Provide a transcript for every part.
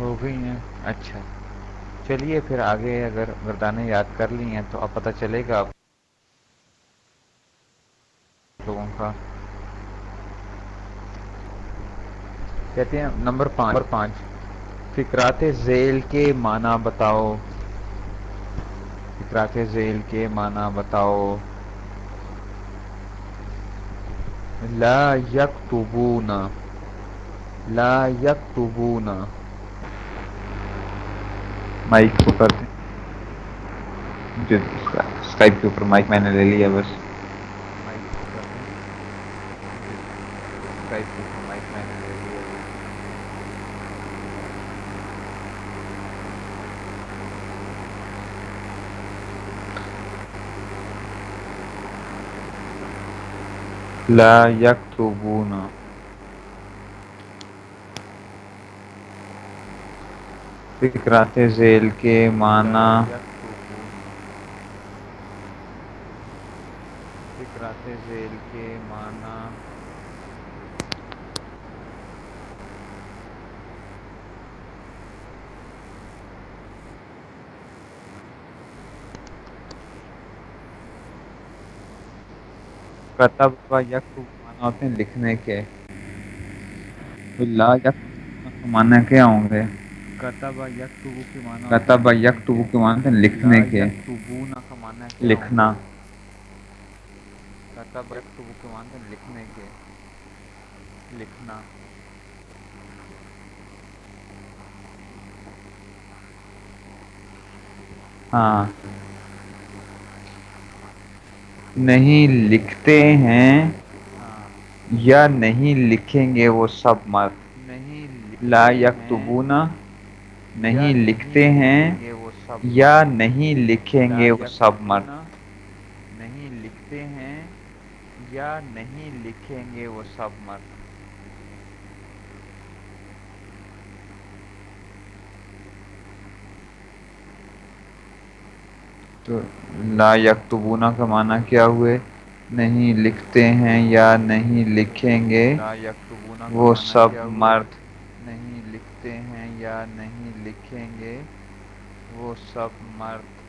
ہو گئی ہیں۔ اچھا۔ چلیے پھر آگے اگر گردانیں یاد کر لی ہیں تو اب پتہ چلے گا۔ آپ لوگوں کا۔ کہتے ہیں نمبر پانچ۔ نمبر پانچ۔ فکرات ذیل کے معنی بتاؤ۔ فکرات ذیل کے معنی بتاؤ۔ لا یکتبون لا یکتبون مائک کو کر دیں جو اسکائپ کے اوپر مائک میں نے لے لیا بس۔ مائک کو کر دیں جو اسکائپ کے اوپر مائک میں نے لے لیا بس لا یکتبون فکرات ذیل کے معنی فکرات ذیل کے معنی کتب و یکتب معنی ہوتے ہیں لکھنے کے، تو لا یکتبون کے معنی کیا ہوں گے۔ کتب یکتب کے معنی کتب لکھنے کے کے۔ معنی یکتبون کا کیا لکھنا۔ گے کتب یکتب کے معنی ہیں لکھنے کے۔ لکھنا۔ ہاں۔ نہیں لکھتے ہیں ہاں۔ یا نہیں لکھیں گے وہ سب مرد نہیں لا لکھتے ہیں۔ یکتبون یا نہیں لکھتے ہیں یا نہیں لکھیں گے وہ سب مرد؟ نہیں لکھتے ہیں یا نہیں لکھیں گے وہ سب مرد؟ تو لا یکتبون کا معنی کیا ہوئے؟ نہیں لکھتے ہیں یا نہیں لکھیں گے وہ سب مرد؟ نہیں لکھتے ہیں یا نہیں وہ سب مرد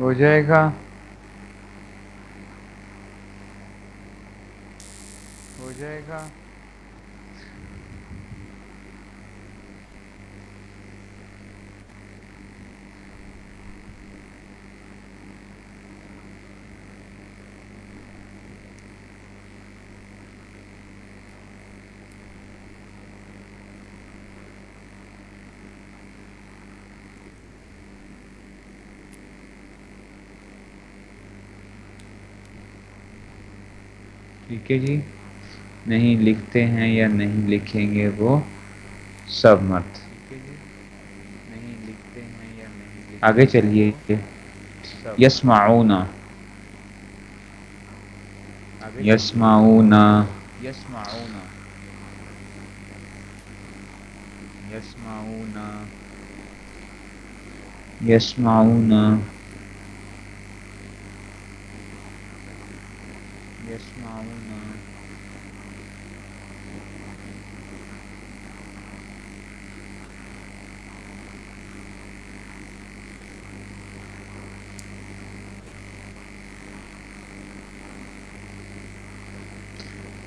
ہو جائے گا۔ ہو جائے گا۔ ٹھیک ہے جی۔ نہیں لکھتے ہیں یا نہیں لکھیں گے وہ سب مرد۔ ٹھیک ہے جی۔ نہیں لکھتے ہیں یا نہیں آگے چلیے۔ وہ سب مرد یسمعون آگے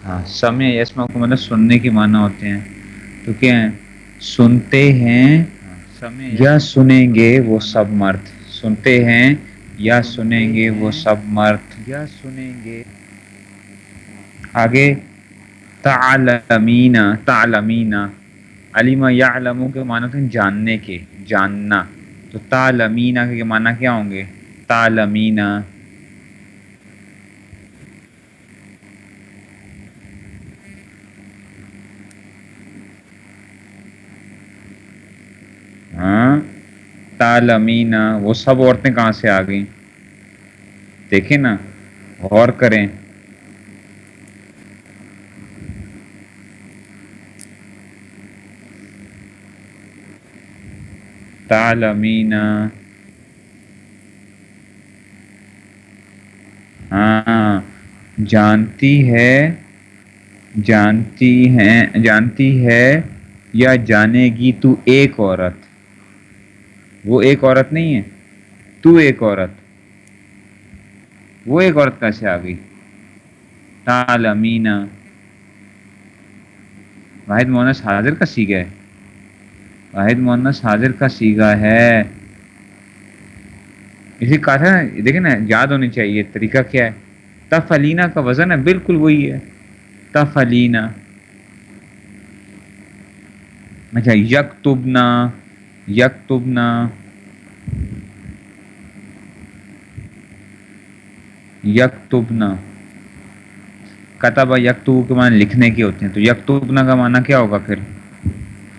ہاں سمع یسما کو مطلب سننے کے معنی ہوتے ہیں۔ تو کیا ہے سنتے ہیں یا سنیں گے وہ سب ہوتے ہیں مرد؟ سنتے ہیں یا سنیں گے وہ ہیں سب مرد؟ یا سنیں گے۔ آگے تعلمین تعلمین علیمہ یا علموں کے معنی تھے جاننے کے جاننا۔ تو تعلمین کے معنی کیا ہوں گے؟ تعلمین ہاں تعلمین، وہ سب عورتیں کہاں سے آ گئیں؟ دیکھیں نا، غور کریں۔ تعلمین۔ ہاں جانتی ہے، جانتی ہیں، جانتی ہے یا جانے گی تو ایک عورت؟ وہ ایک عورت نہیں ہے۔ تو ایک عورت۔ وہ ایک عورت کیسے آ گئی تعلمین۔ واحد مونس حاضر کا سیگا ہے۔ واحد مونس حاضر کا سیگا ہے۔ اسی کہا تھا نا، دیکھیں نا، یاد ہونی چاہیے طریقہ کیا ہے۔ تفلینا کا وزن ہے، بالکل وہی ہے۔ تفلینا۔ اچھا یک تبنا یک تبنا یک تبنا کتبہ یکتو کے معنی لکھنے کے ہوتے ہیں تو یکتوبنا کا معنی کیا ہوگا پھر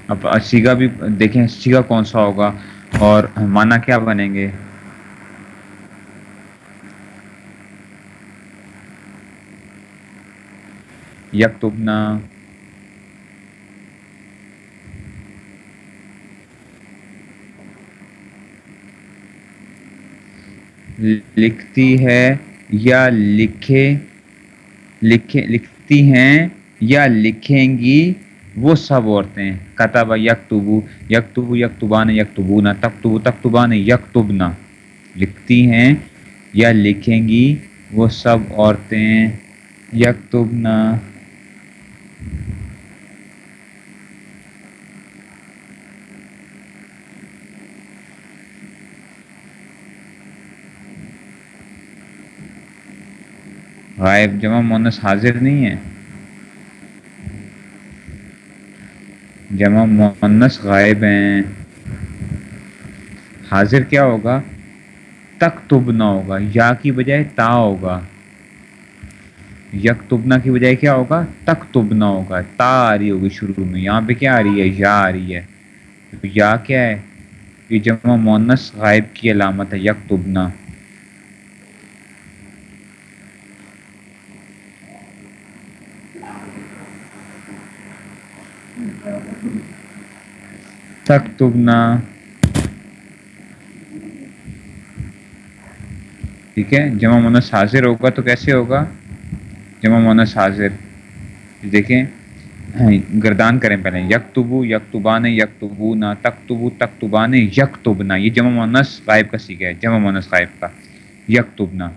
اب سیگا بھی دیکھیں سیگا کون سا ہوگا اور معنی کیا بنیں گے یکتبنا لکھتی ہے یا لکھے لکھے، لکھتی ہیں یا لکھیں گی، وہ سب عورتیں۔ کتب یکتبو یکتبو یکتبان یکتبونا تکتبو تکتبان یکتبنا لکھتی ہیں یا لکھیں گی، وہ سب عورتیں۔ یکتبنا غائب جمع مونس حاضر نہیں ہے۔ جمع مونس غائب ہیں۔ حاضر کیا ہوگا؟ تک تبنا ہوگا۔ یا کی بجائے تا ہوگا۔ یک تبنا کی بجائے کیا ہوگا؟ تک تبنا ہوگا۔ تا آ رہی ہوگی شروع میں۔ یہاں پہ کیا آ رہی ہے؟ یا آ رہی ہے۔ یا کیا ہے؟ یہ جمع مونس غائب کی علامت ہے یک تبنا تکتبنا ٹھیک ہے جمع مونس حاضر ہوگا تو کیسے ہوگا جمع مونس حاضر دیکھیں گردان کریں پہلے یکتبو یکتبان یکتبونا تکتبو تکتبان یکتبنا یہ جمع مونس غائب کا سیکھا ہے جمع مونس غائب کا یکتبنا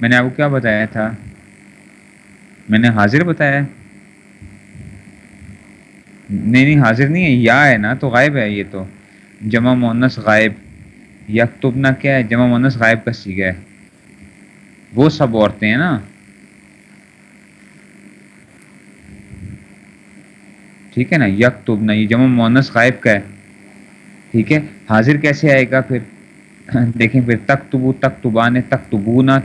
میں نے آپ کو کیا بتایا تھا میں نے حاضر بتایا نہیں نہیں، حاضر نہیں ہے، یا ہے نا، تو غائب ہے یہ تو۔ جمع مونس غائب۔ یکتبنا کیا ہے؟ جمع مونس غائب کا سیکھا ہے۔ وہ سب عورتیں ہیں نا۔ ٹھیک ہے نا؟ یکتبنا، یہ جمع مونس غائب کا ہے۔ ٹھیک ہے؟ حاضر کیسے آئے گا پھر؟ دیکھیں پھر تک تبو تک تبانے تک تبونا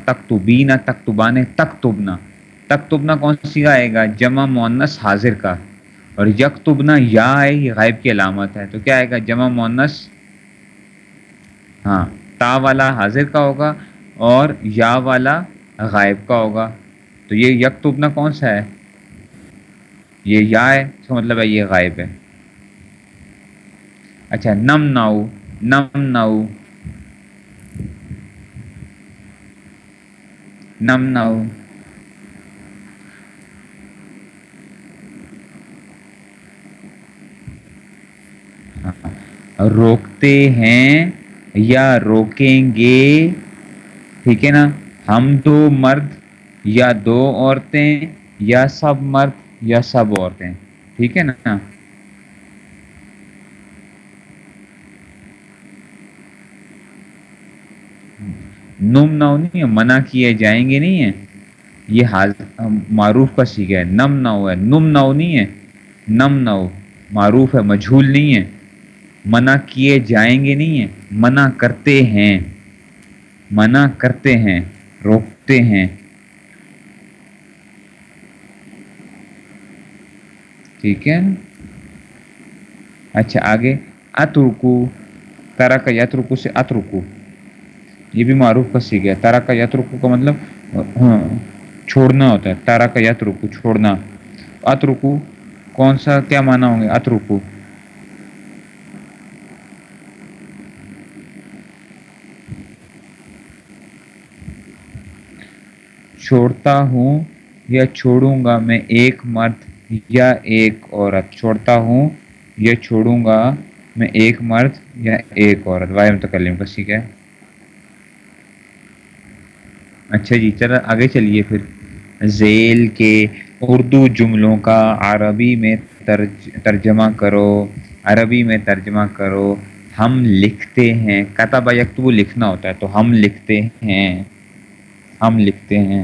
تبنا کون سی آئے گا جمع مونس حاضر کا۔ اور یکتبنا یا ہے یہ غائب کی علامت ہے۔ تو کیا آئے گا؟ جمع مونس ہاں تا والا حاضر کا ہوگا اور یا والا غائب کا ہوگا۔ تو یہ یکتبنا کون سا ہے؟ یہ یا ہے، اس کا مطلب ہے یہ غائب ہے۔ اچھا نم ناؤ نم ناؤ۔ نم ناؤ۔ روکتے ہیں یا روکیں گے؟ ٹھیک ہے نا؟ ہم دو مرد یا دو عورتیں یا سب مرد یا سب عورتیں، ٹھیک ہے نا؟ نم نو نہیں ہے، منع کیے جائیں گے نہیں ہے؟ یہ حاضر معروف کا سیکھا ہے، نم نو ہے، نم نو نہیں ہے، نم نو معروف ہے، مجھول نہیں ہے۔ منع کیے جائیں گے نہیں ہیں، منع کرتے ہیں۔ منع کرتے ہیں، روکتے ہیں۔ ٹھیک ہے۔ اچھا آگے۔ اترکو تارا کا یت رکو سے اترکو۔ یہ بھی معروف کا سیکھ ہے۔ تارا کا یت رکو کا مطلب ہاں، چھوڑنا ہوتا ہے۔ تارا کا یت رکو چھوڑنا۔ اترکو، کون سا، کیا مانا ہوں گے؟ اترکو۔ چھوڑتا ہوں یا چھوڑوں گا میں ایک مرد یا ایک عورت؟ چھوڑتا ہوں یا چھوڑوں گا میں ایک مرد یا ایک عورت؟ وائر متکلم کا ٹھیک ہے۔ اچھا جی چل آگے چلیے پھر۔ ذیل کے اردو جملوں کا عربی میں ترج، ترجمہ کرو، عربی میں ترجمہ کرو۔ ہم لکھتے ہیں۔ کتب یکتب لکھنا ہوتا ہے تو ہم لکھتے ہیں۔ ہم لکھتے ہیں۔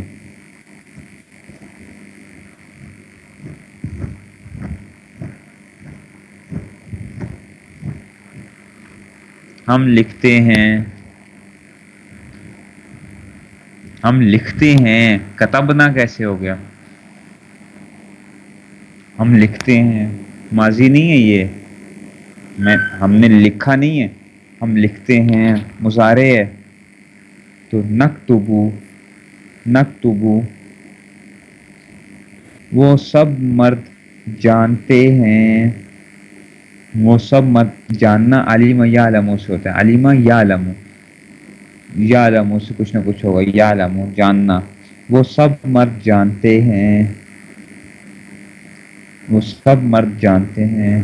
ہم لکھتے ہیں۔ ہم لکھتے ہیں۔ کتبنا کیسے ہو گیا؟ ہم لکھتے ہیں۔ ماضی نہیں ہے یہ۔ میں، ہم نے لکھا نہیں ہے۔ ہم لکھتے ہیں۔ مظاہرے ہے۔ تو نقتبو نقتبو وہ سب مرد جانتے ہیں۔ وہ سب مرد جاننا، علیمہ یا لمو سے ہوتا ہے۔ علیمہ یا علموں یا لمو سے کچھ نہ کچھ ہوگا یا لمو جاننا۔ وہ سب مرد جانتے ہیں۔ وہ سب مرد جانتے ہیں۔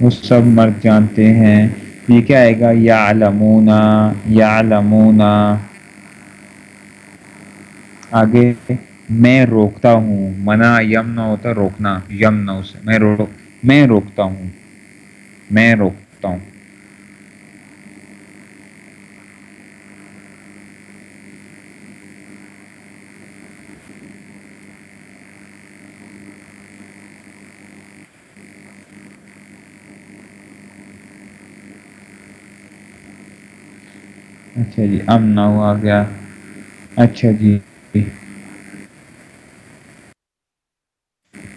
وہ سب مرد جانتے ہیں۔ یہ کیا آئے گا؟ یا علمونا یا علمونا آگے میں روکتا ہوں۔ منع یم نہ ہوتا روکنا۔ یم نہ اسے میں روک میں روکتا ہوں۔ میں روکتا ہوں۔ اچھا جی امنا نہ آ گیا۔ اچھا جی۔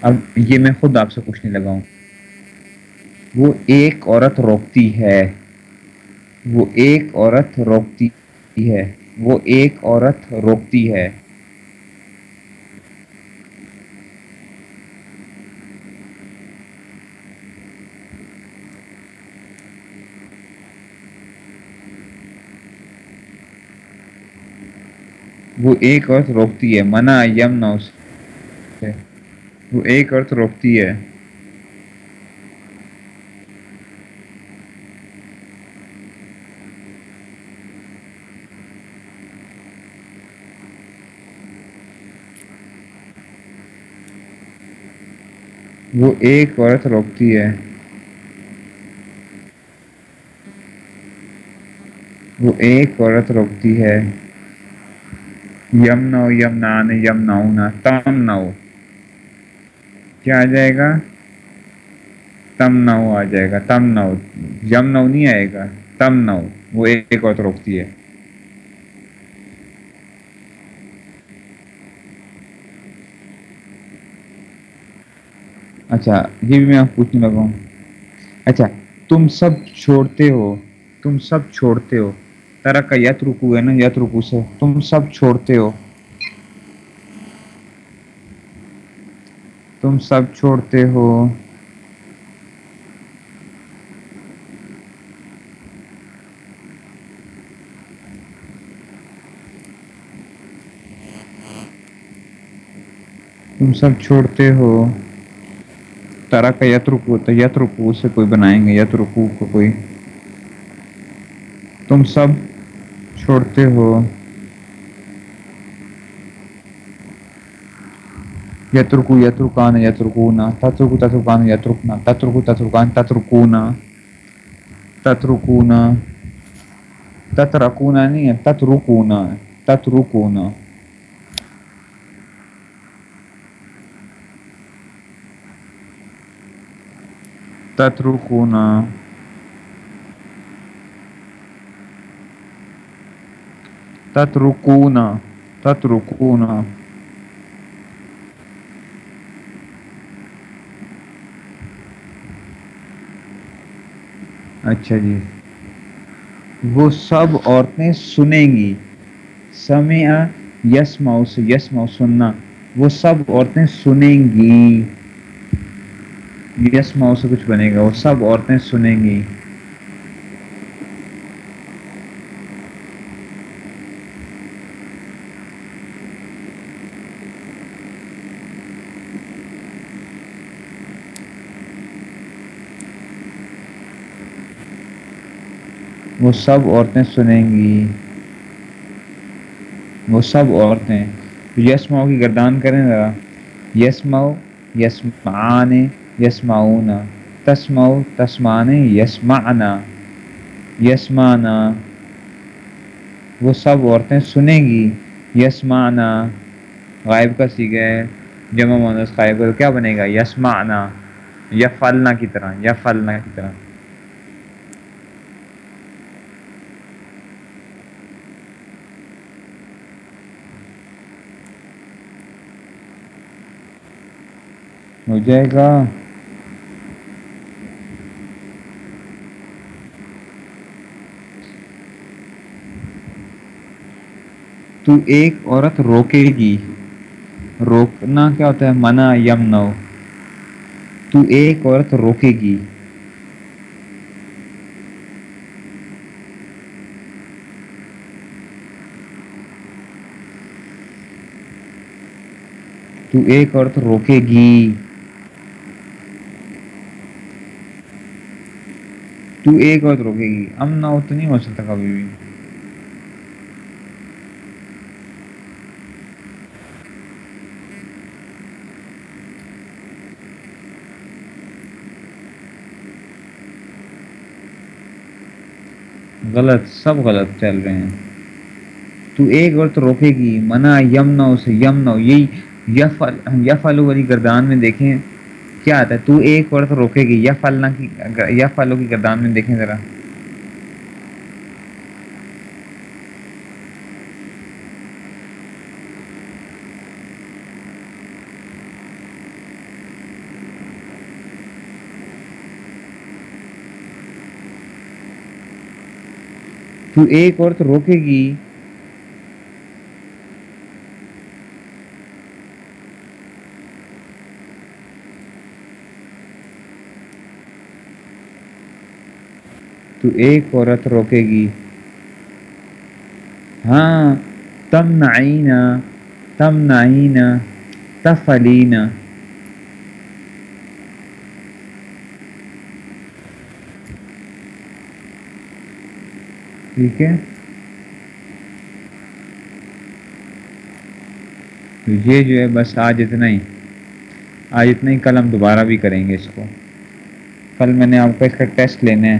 اب یہ میں خود آپ سے پوچھنے لگا ہوں۔ وہ ایک عورت روکتی ہے۔ وہ ایک عورت روکتی ہے۔ وہ ایک عورت روکتی ہے۔ وہ ایک عورت روکتی ہے، منع یم نہ وہ ایک عورت روکتی ہے۔ وہ ایک عورت روکتی ہے۔ وہ ایک عورت روکتی ہے۔ یم نو یم نان یم ناؤنا تم نو کیا آ جائے گا تم نو آ جائے گا تم نو یم نو نہیں آئے گا تم نو وہ ایک عورت روکتی ہے اچھا یہ بھی میں آپ پوچھنے لگا ہوں اچھا تم سب چھوڑتے ہو تم سب چھوڑتے ہو طرح کا یت رکو ہے نا یت رکو سے تم سب چھوڑتے ہو۔ تم سب چھوڑتے ہو۔ تم سب چھوڑتے ہو۔ طرح کا یت رکو ہوتا یت رکو سے کوئی بنائیں گے یت رکو کو کوئی۔ تم سب چھوڑتے ہو یترکو یترکان یترکونا تترکو تترکان یترکنا تترکو تترکان تترکونا تترکونا تترکونا نہیں ہے تترکونا تترکونا تترکونا تترکون تترکون اچھا جی وہ سب عورتیں سنیں گی سمے یس ماؤس یس ماؤ سننا وہ سب عورتیں سنیں گی یس ماؤ سے کچھ بنے گا وہ سب عورتیں سنیں گی وہ سب عورتیں سنیں گی۔ وہ سب عورتیں۔ یس ماؤ کی گردان کریں ذرا۔ یس مئو یس معانے یس معاون تسمؤ تسمان یس معنا یس مانا وہ سب عورتیں سنیں گی۔ یس غائب کا سیکھا ہے۔ جمع مونس غائب کا کیا بنے گا؟ یس یا فلنا کی طرح یا فلنا کی طرح۔ ہو جائے گا تو ایک عورت روکے گی روکنا کیا ہوتا ہے منع یم نو تو ایک عورت روکے گی تو ایک عورت روکے گی تو ایک عورت روکے گی۔ ام نہ ہو تو نہیں ہو سکتا کبھی بھی۔ غلط، سب غلط چل رہے ہیں۔ تو ایک عورت روکے گی۔ منع یم نو سے یم یہی یا فالو والی گردان میں دیکھیں۔ کیا آتا ہے؟ تو ایک عورت روکے گی۔ یا فلنا کی یا فالو کی گردان میں دیکھیں ذرا۔ تو ایک عورت روکے گی۔ تو ایک عورت روکے گی۔ ہاں تم نعینہ تم نعینہ تفلینا۔ ٹھیک ہے؟ تو یہ جو ہے، بس آج اتنا ہی۔ آج اتنا ہی کل ہم دوبارہ بھی کریں گے اس کو۔ کل میں نے آپ کو اس کا ٹیسٹ لینا ہے۔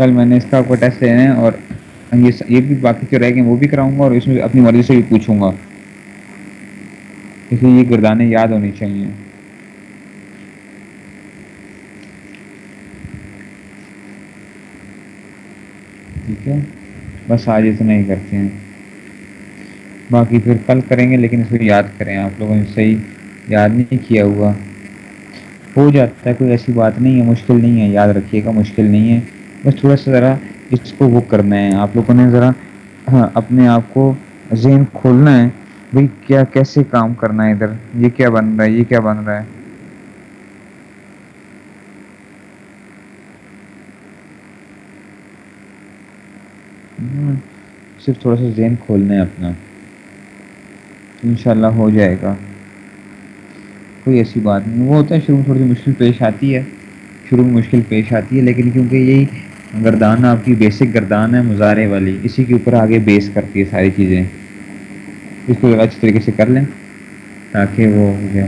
کل میں نے اس کا آپ کو ٹیسٹ لینا ہے اور یہ بھی باقی جو رہ گئے وہ بھی کراؤں گا اور اس میں اپنی مرضی سے بھی پوچھوں گا۔ اس لیے یہ گردانیں یاد ہونی چاہیے۔ ٹھیک ہے؟ بس آج اتنا ہی کرتے ہیں۔ باقی پھر کل کریں گے لیکن اس کو یاد کریں آپ لوگوں نے صحیح یاد نہیں کیا ہوا۔ ہو جاتا ہے، کوئی ایسی بات نہیں ہے، مشکل نہیں ہے، یاد رکھیے گا، مشکل نہیں ہے۔ بس تھوڑا سا ذرا اس کو وہ کرنا ہے۔ آپ لوگوں نے ذرا ہاں، اپنے آپ کو ذہن کھولنا ہے۔ بھائی کیا، کیسے کام کرنا ہے ادھر؟ یہ کیا بن رہا ہے؟ یہ کیا بن رہا ہے؟ ہاں، صرف تھوڑا سا ذہن کھولنا ہے اپنا۔ ان شاء اللہ ہو جائے گا۔ کوئی ایسی بات نہیں۔ وہ ہوتا ہے، شروع میں تھوڑی سی مشکل پیش آتی ہے۔ شروع میں مشکل پیش آتی ہے، لیکن کیونکہ یہی گردان آپ کی بیسک گردان ہے مظاہرے والی۔ اسی کے اوپر آگے بیس کرتی ہے ساری چیزیں۔ اس کو اچھی طریقے سے کر لیں تاکہ وہ ہو ہے